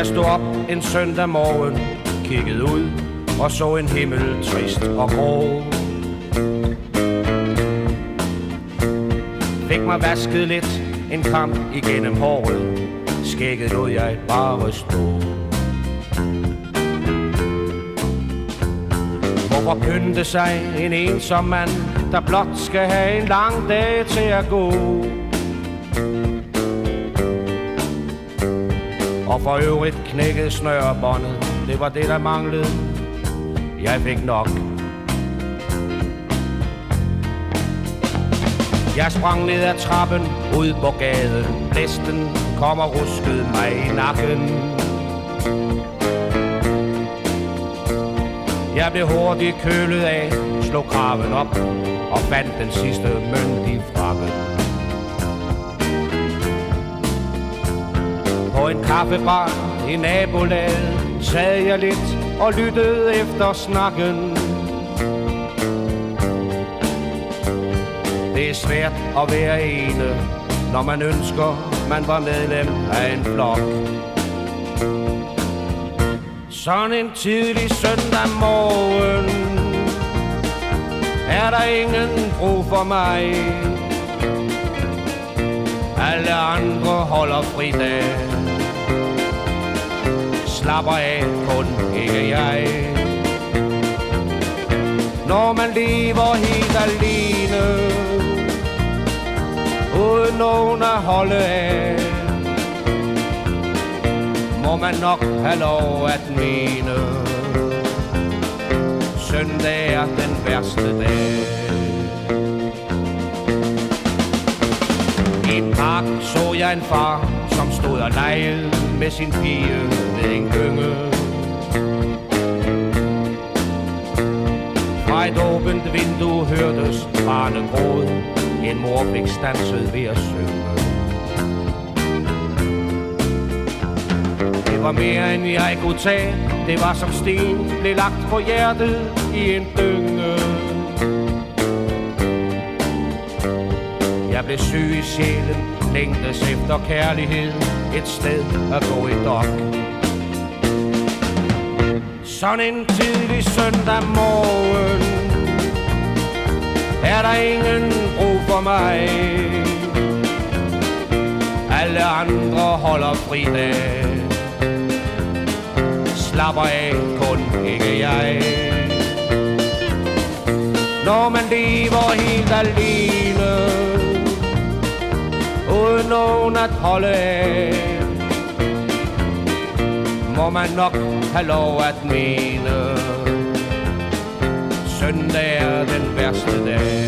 Jeg stod op en søndag morgen, kiggede ud og så en himmel trist og grå. Fik mig vasket lidt, en kamp igennem håret, skægget lod jeg bare stå. Hvorfor pynte sig en ensom mand, der blot skal have en lang dag til at gå? Og for øvrigt knækkede snørebåndet, det var det der manglede. Jeg fik nok. Jeg sprang ned ad trappen, ud på gaden. Blæsten kom og ruskede mig i nakken. Jeg blev hurtigt kølet af, slog kraven op og fandt den sidste mønt i frakken. En kaffebar i nabolaget sad jeg lidt og lyttede efter snakken. Det er svært at være ene, når man ønsker, man var medlem af en flok. Sådan en tidlig søndag morgen Er der ingen brug for mig Alle andre holder fridag Slapper af, kun ikke jeg. Når man lever helt alene Uden nogen at holde af må man nok have lov at mene Søndag er den værste dag. I en park så jeg en far, som stod og legede med sin pige ved en gynge. Fra et åbent vindue hørtes barnegråd. En mor fik stanset ved at synge. Det var mere end jeg kunne tage. Det var som sten blev lagt på hjertet i en dynge. Jeg blev syg i sjælen. Længtes efter kærlighed. Et sted at gå i dok. Sådan en tidlig søndag morgen Er der ingen brug for mig. Alle andre holder fridag slapper af, kun ikke jeg. Når man lever helt alene, nogen at holde af, må man nok have lov at mene, søndag er den værste dag.